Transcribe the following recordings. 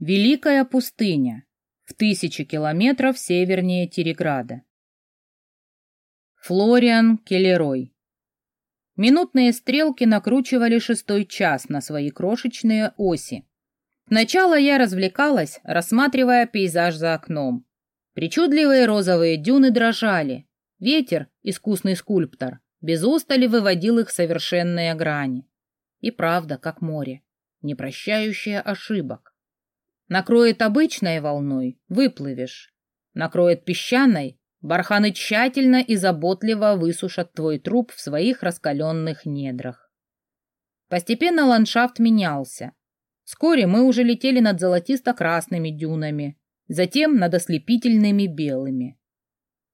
Великая пустыня в тысячи километров севернее Тереграда. Флориан Келлерой. Минутные стрелки накручивали шестой час на свои крошечные оси. Сначала я развлекалась, рассматривая пейзаж за окном. Причудливые розовые дюны дрожали. Ветер, искусный скульптор, без устали выводил их совершенные грани. И правда, как море, не прощающее ошибок. Накроет обычной волной — выплывешь. Накроет песчаной — барханы тщательно и заботливо высушат твой труп в своих раскаленных недрах. Постепенно ландшафт менялся. Вскоре мы уже летели над золотисто-красными дюнами, затем над ослепительными белыми.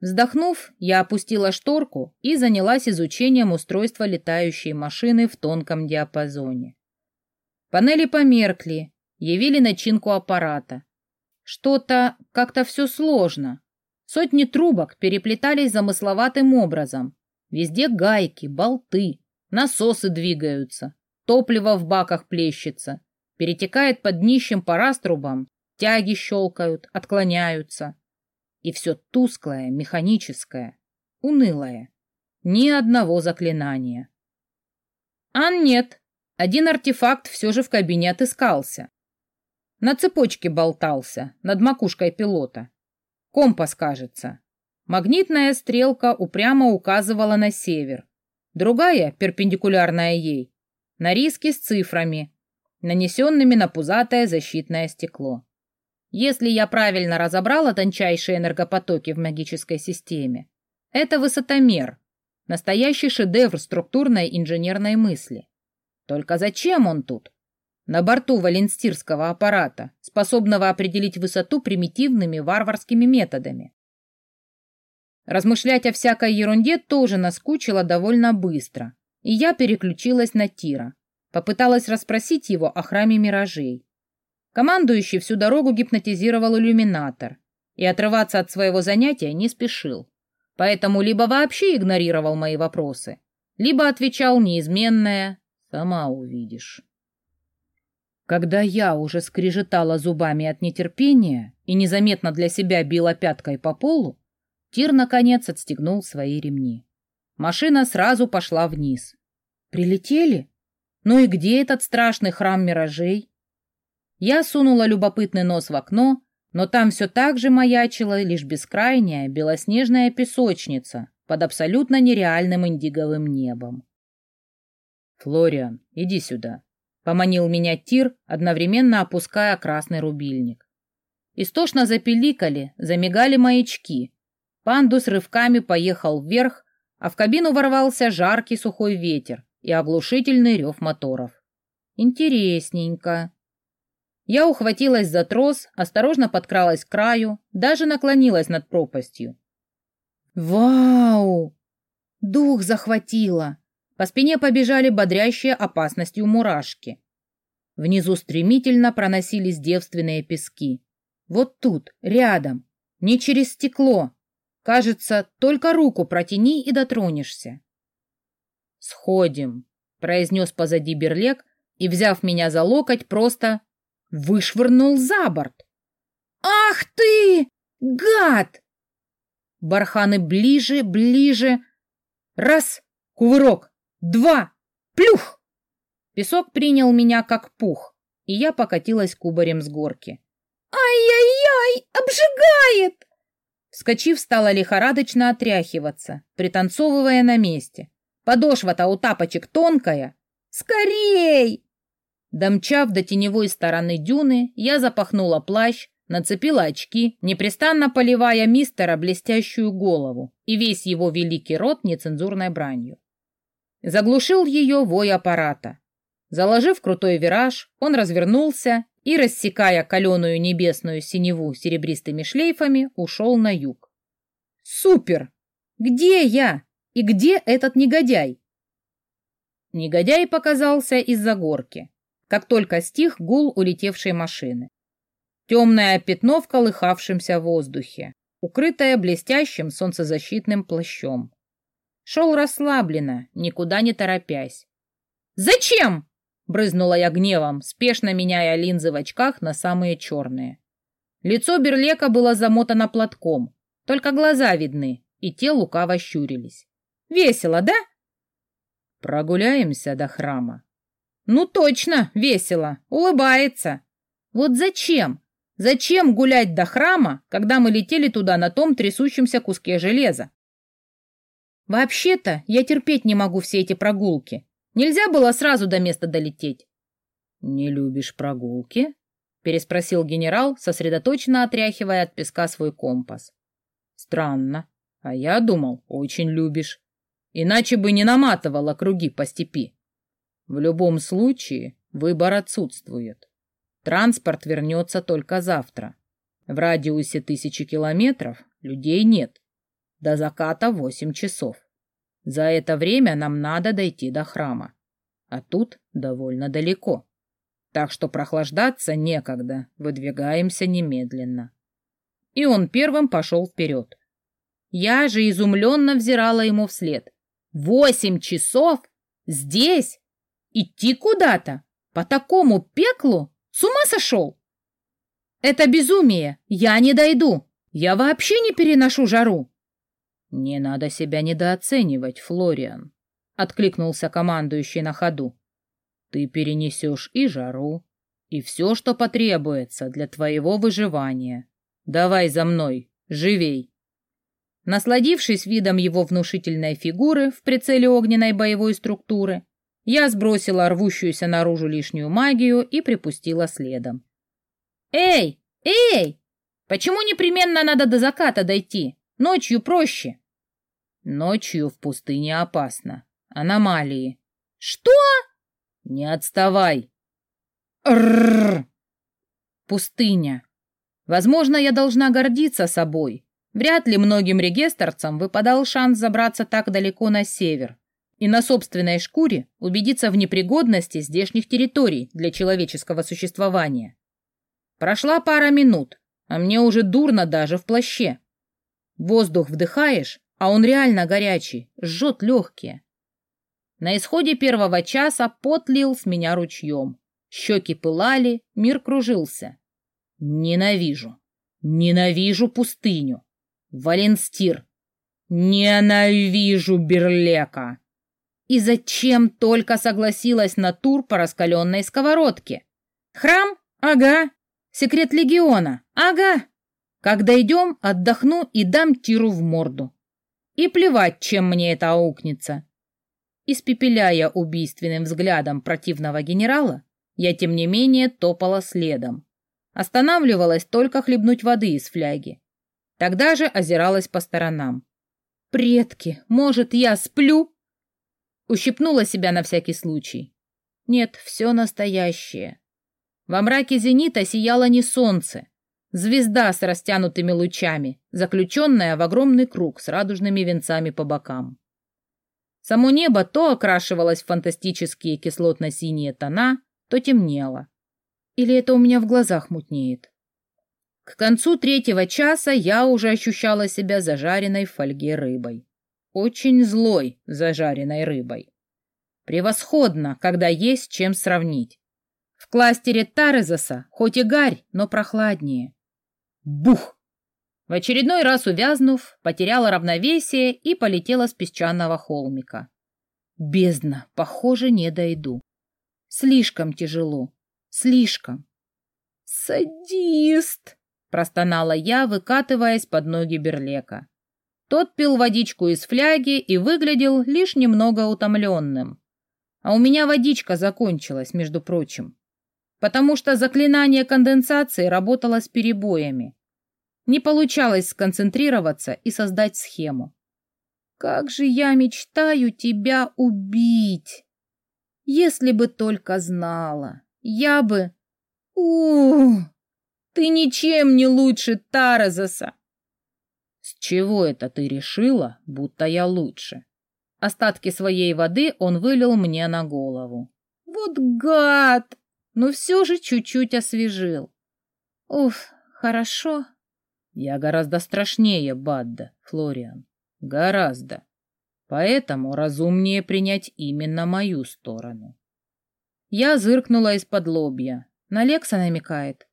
Вздохнув, я опустила шторку и занялась изучением устройства летающей машины в тонком диапазоне. Панели померкли, явили начинку аппарата. Что-то как-то все сложно. Сотни трубок переплетались замысловатым образом. Везде гайки, болты, насосы двигаются, топливо в баках плещется, перетекает под днищем по раструбам, тяги щелкают, отклоняются. И все тусклое, механическое, унылое. Ни одного заклинания. А нет, один артефакт все же в кабине отыскался. На цепочке болтался, над макушкой пилота. Компас, кажется. Магнитная стрелка упрямо указывала на север. Другая, перпендикулярная ей, на риски с цифрами, нанесенными на пузатое защитное стекло. Если я правильно разобрала тончайшие энергопотоки в магической системе, это высотомер, настоящий шедевр структурной инженерной мысли. Только зачем он тут? На борту валенстирского аппарата, способного определить высоту примитивными варварскими методами. Размышлять о всякой ерунде тоже наскучило довольно быстро, и я переключилась на Тира. Попыталась расспросить его о храме миражей. Командующий всю дорогу гипнотизировал иллюминатор и отрываться от своего занятия не спешил. Поэтому либо вообще игнорировал мои вопросы, либо отвечал неизменное «сама увидишь». Когда я уже скрежетала зубами от нетерпения и незаметно для себя била пяткой по полу, Тир, наконец, отстегнул свои ремни. Машина сразу пошла вниз. «Прилетели? Ну и где этот страшный храм миражей?» Я сунула любопытный нос в окно, но там все так же маячила лишь бескрайняя белоснежная песочница под абсолютно нереальным индиговым небом. «Флориан, иди сюда», Поманил меня тир, одновременно опуская красный рубильник. Истошно запеликали, замигали маячки. Пандус рывками поехал вверх, а в кабину ворвался жаркий сухой ветер и оглушительный рев моторов. Интересненько. Я ухватилась за трос, осторожно подкралась к краю, даже наклонилась над пропастью. Вау! Дух захватило! По спине побежали бодрящие опасностью мурашки. Внизу стремительно проносились девственные пески. Вот тут, рядом, не через стекло. Кажется, только руку протяни и дотронешься. «Сходим», — произнес позади Берлег и, взяв меня за локоть, просто вышвырнул за борт. «Ах ты, гад!» Барханы ближе, ближе. Раз, кувырок, Два! Плюх! Песок принял меня как пух, и я покатилась кубарем с горки. «Ай-яй-яй! Обжигает!» Вскочив, стала лихорадочно отряхиваться, пританцовывая на месте. Подошва-то у тапочек тонкая. «Скорей!» Домчав до теневой стороны дюны, я запахнула плащ, нацепила очки, непрестанно поливая мистера блестящую голову и весь его великий рот нецензурной бранью. Заглушил ее вой аппарата. Заложив крутой вираж, он развернулся и, рассекая каленую небесную синеву серебристыми шлейфами, ушел на юг. «Супер! Где я? И где этот негодяй?» Негодяй показался из-за горки, как только стих гул улетевшей машины. Темное пятно в колыхавшемся воздухе, укрытое блестящим солнцезащитным плащом. Шел расслабленно, никуда не торопясь. «Зачем?» — брызнула я гневом, спешно меняя линзы в очках на самые черные. Лицо Берлека было замотано платком, только глаза видны, и те лукаво щурились. «Весело, да?» «Прогуляемся до храма». «Ну точно, весело, улыбается. Вот зачем? Зачем гулять до храма, когда мы летели туда на том трясущемся куске железа? Вообще-то я терпеть не могу все эти прогулки. Нельзя было сразу до места долететь. Не любишь прогулки? переспросил генерал, сосредоточенно отряхивая от песка свой компас. Странно. А я думал, очень любишь. Иначе бы не наматывала круги по степи. В любом случае, выбор отсутствует. Транспорт вернется только завтра. В радиусе тысячи километров людей нет. До заката восемь часов. За это время нам надо дойти до храма. А тут довольно далеко. Так что прохлаждаться некогда, выдвигаемся немедленно. И он первым пошел вперед. Я же изумленно взирала ему вслед. Восемь часов? Здесь? Идти куда-то? По такому пеклу? С ума сошел? Это безумие. Я не дойду. Я вообще не переношу жару. Не надо себя недооценивать, Флориан, откликнулся командующий на ходу. Ты перенесешь и жару, и все, что потребуется для твоего выживания. Давай за мной, живей. Насладившись видом его внушительной фигуры в прицеле огненной боевой структуры, я сбросила рвущуюся наружу лишнюю магию и припустила следом. «Эй! Эй! Почему непременно надо до заката дойти? Ночью проще!» «Ночью в пустыне опасно. Аномалии». «Что?» «Не отставай!» «Рррр!» «Пустыня. Возможно, я должна гордиться собой. Вряд ли многим регистрцам выпадал шанс забраться так далеко на север и на собственной шкуре убедиться в непригодности здешних территорий для человеческого существования. Прошла пара минут, а мне уже дурно даже в плаще. Воздух вдыхаешь, а он реально горячий, жжет легкие. На исходе первого часа пот лил с меня ручьем. Щеки пылали, мир кружился. Ненавижу, ненавижу пустыню. Валенстир, ненавижу Берлека. И зачем только согласилась на тур по раскаленной сковородке? Храм? Ага. Секрет легиона? Ага. Когда идем, отдохну и дам тиру в морду. И плевать, чем мне это аукнется. Испепеляя убийственным взглядом противного генерала, я, тем не менее, топала следом. Останавливалась только хлебнуть воды из фляги. Тогда же озиралась по сторонам. «Предки, может, я сплю?» Ущипнула себя на всякий случай. Нет, все настоящее. Во мраке зенита сияло не солнце. Звезда с растянутыми лучами, заключенная в огромный круг с радужными венцами по бокам. Само небо то окрашивалось в фантастические кислотно-синие тона, то темнело. Или это у меня в глазах мутнеет? К концу третьего часа я уже ощущала себя зажаренной в фольге рыбой. Очень злой зажаренной рыбой. Превосходно, когда есть чем сравнить. В кластере Тарезоса хоть и гарь, но прохладнее. Бух! В очередной раз увязнув, потеряла равновесие и полетела с песчаного холмика. Бездна, похоже, не дойду. Слишком тяжело. Слишком. «Садист!» — простонала я, выкатываясь под ноги Берлека. Тот пил водичку из фляги и выглядел лишь немного утомленным. А у меня водичка закончилась, между прочим, потому что заклинание конденсации работало с перебоями. Не получалось сконцентрироваться и создать схему. «Как же я мечтаю тебя убить! Если бы только знала, я бы... Ух, ты ничем не лучше Таразоса!» С чего это ты решила, будто я лучше? Остатки своей воды он вылил мне на голову. Вот гад! Но все же чуть-чуть освежил. Уф, хорошо. Я гораздо страшнее Бадда, Флориан. Гораздо. Поэтому разумнее принять именно мою сторону. Я зыркнула из-под лобья. На Лекса намекает.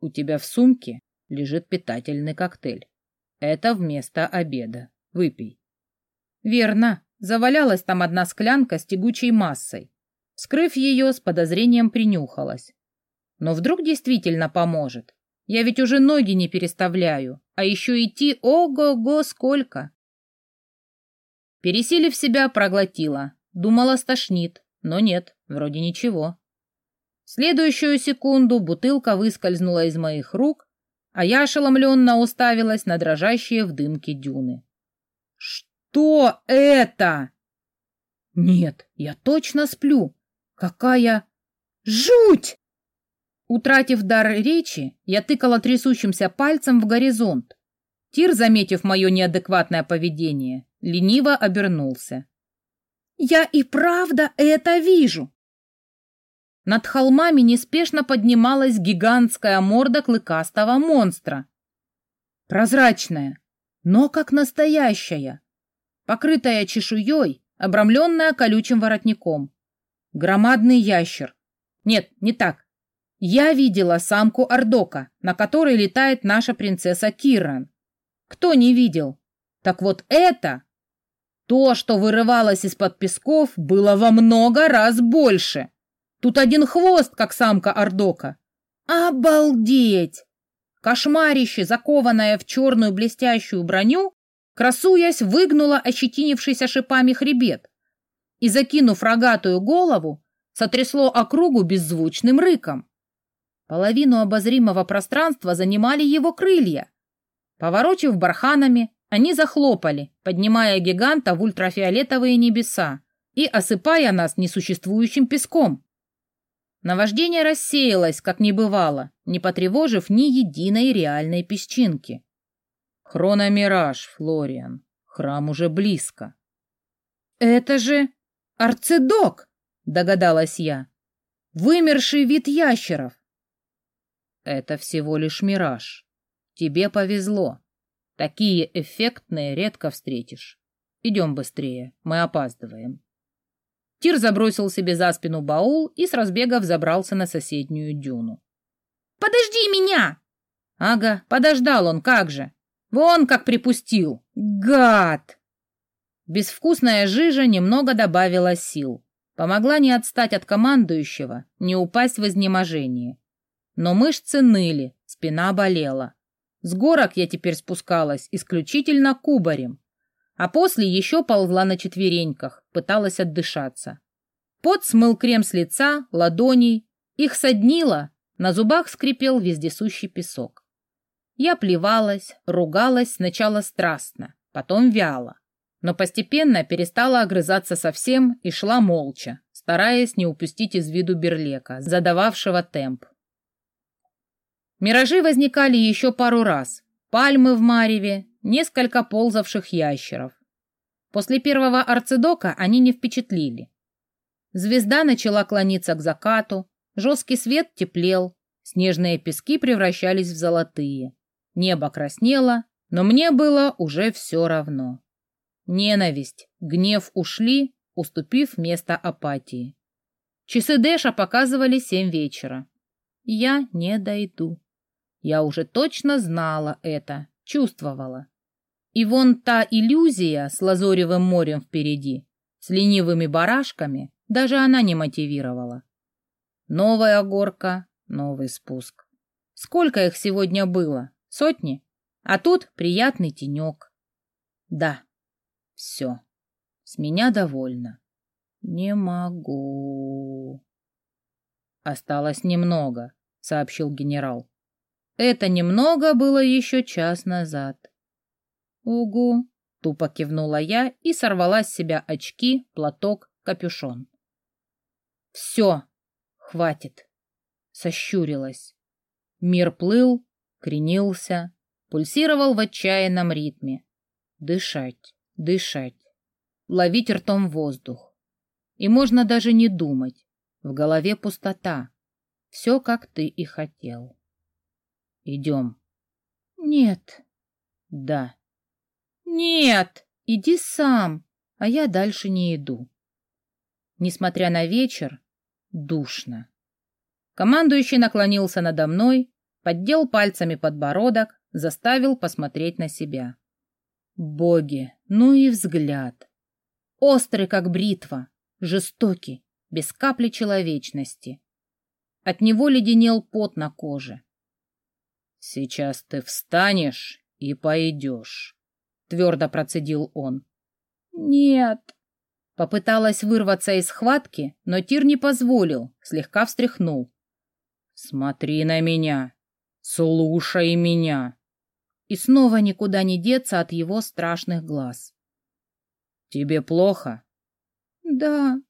У тебя в сумке лежит питательный коктейль. Это вместо обеда. Выпей. Верно. Завалялась там одна склянка с тягучей массой. Скрыв ее, с подозрением принюхалась. Но вдруг действительно поможет. Я ведь уже ноги не переставляю, а еще идти ого-го сколько. Пересилив себя, проглотила. Думала, стошнит, но нет, вроде ничего. В следующую секунду бутылка выскользнула из моих рук, а я ошеломленно уставилась на дрожащие в дымке дюны. «Что это?» «Нет, я точно сплю. Какая жуть!» Утратив дар речи, я тыкала трясущимся пальцем в горизонт. Тир, заметив мое неадекватное поведение, лениво обернулся. «Я и правда это вижу!» Над холмами неспешно поднималась гигантская морда клыкастого монстра. Прозрачная, но как настоящая, покрытая чешуей, обрамленная колючим воротником. Громадный ящер. Нет, не так. Я видела самку Ордока, на которой летает наша принцесса Киран. Кто не видел? Так вот это... То, что вырывалось из-под песков, было во много раз больше. Тут один хвост, как самка Ордока. Обалдеть! Кошмарище, закованное в черную блестящую броню, красуясь, выгнуло ощетинившийся шипами хребет и, закинув рогатую голову, сотрясло округу беззвучным рыком. Половину обозримого пространства занимали его крылья. Поворочив барханами, они захлопали, поднимая гиганта в ультрафиолетовые небеса и осыпая нас несуществующим песком. Наваждение рассеялось, как не бывало, не потревожив ни единой реальной песчинки. Хрономираж, Флориан. Храм уже близко. Это же арцедок, догадалась я. Вымерший вид ящеров. Это всего лишь мираж. Тебе повезло. Такие эффектные редко встретишь. Идем быстрее, мы опаздываем. Тир забросил себе за спину баул и с разбега взобрался на соседнюю дюну. «Подожди меня!» Ага, подождал он, как же. Вон как припустил. Гад! Безвкусная жижа немного добавила сил. Помогла не отстать от командующего, не упасть в изнеможение. Но мышцы ныли, спина болела. С горок я теперь спускалась исключительно кубарем, а после еще ползла на четвереньках, пыталась отдышаться. Пот смыл крем с лица, ладоней, их соднило, на зубах скрипел вездесущий песок. Я плевалась, ругалась сначала страстно, потом вяло, но постепенно перестала огрызаться совсем и шла молча, стараясь не упустить из виду Берлека, задававшего темп. Миражи возникали еще пару раз. Пальмы в мареве, несколько ползавших ящеров. После первого арцидока они не впечатлили. Звезда начала клониться к закату, жесткий свет теплел, снежные пески превращались в золотые. Небо краснело, но мне было уже все равно. Ненависть, гнев ушли, уступив место апатии. Часы Дэша показывали семь вечера. Я не дойду. Я уже точно знала это, чувствовала. И вон та иллюзия с лазоревым морем впереди, с ленивыми барашками, даже она не мотивировала. Новая горка, новый спуск. Сколько их сегодня было? Сотни? А тут приятный тенек. Да, все. С меня довольно. Не могу. Осталось немного, сообщил генерал. Это немного было еще час назад. Угу, тупо кивнула я и сорвала с себя очки, платок, капюшон. Все, хватит. Сощурилась. Мир плыл, кренился, пульсировал в отчаянном ритме. Дышать, дышать, ловить ртом воздух. И можно даже не думать. В голове пустота. Все, как ты и хотел. Идем. Нет. Да. Нет, иди сам, а я дальше не иду. Несмотря на вечер, душно. Командующий наклонился надо мной, поддел пальцами подбородок, заставил посмотреть на себя. Боги, ну и взгляд. Острый, как бритва, жестокий, без капли человечности. От него леденел пот на коже. «Сейчас ты встанешь и пойдешь», — твердо процедил он. «Нет». Попыталась вырваться из схватки, но Тир не позволил, слегка встряхнул. «Смотри на меня, слушай меня». И снова никуда не деться от его страшных глаз. «Тебе плохо?» «Да».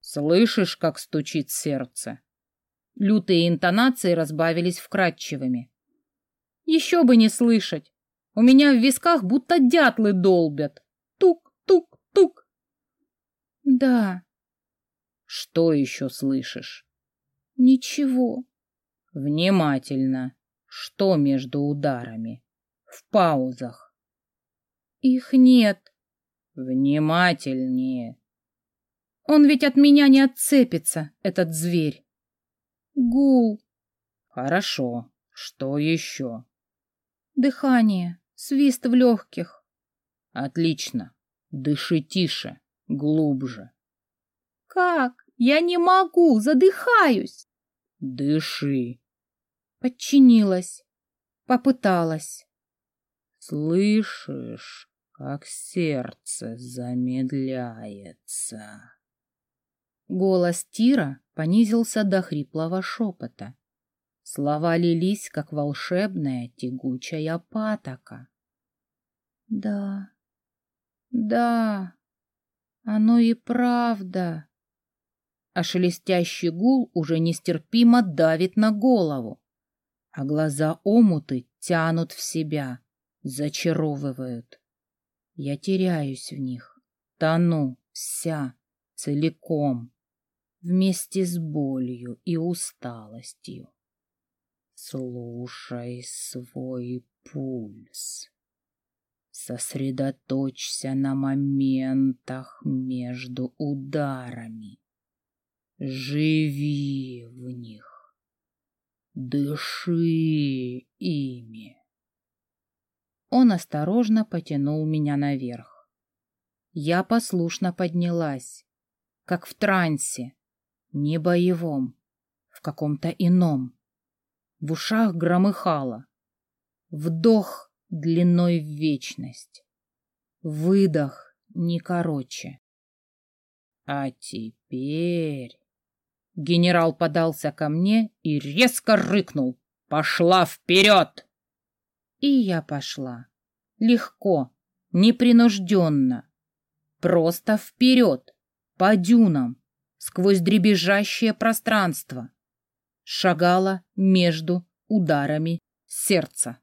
«Слышишь, как стучит сердце?» Лютые интонации разбавились вкрадчивыми. «Еще бы не слышать! У меня в висках будто дятлы долбят. Тук-тук-тук!» «Да». «Что еще слышишь?» «Ничего». «Внимательно. Что между ударами?» «В паузах». «Их нет». «Внимательнее». «Он ведь от меня не отцепится, этот зверь». Гул. Хорошо. Что еще? Дыхание. Свист в легких. Отлично. Дыши тише, глубже. Как? Я не могу, задыхаюсь. Дыши. Подчинилась. Попыталась. Слышишь, как сердце замедляется? Голос Тира понизился до хриплого шепота. Слова лились, как волшебная тягучая патока. Да, да, оно и правда. А шелестящий гул уже нестерпимо давит на голову, а глаза омуты тянут в себя, зачаровывают. Я теряюсь в них, тону вся, целиком вместе с болью и усталостью. Слушай свой пульс. Сосредоточься на моментах между ударами. Живи в них. Дыши ими. Он осторожно потянул меня наверх. Я послушно поднялась, как в трансе, не боевом, в каком-то ином. В ушах громыхало. Вдох длиной в вечность. Выдох не короче. А теперь... Генерал подался ко мне и резко рыкнул. «Пошла вперед!» И я пошла. Легко, непринужденно. Просто вперед, по дюнам, сквозь дребезжащее пространство. Шагала между ударами сердца.